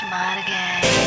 smart again.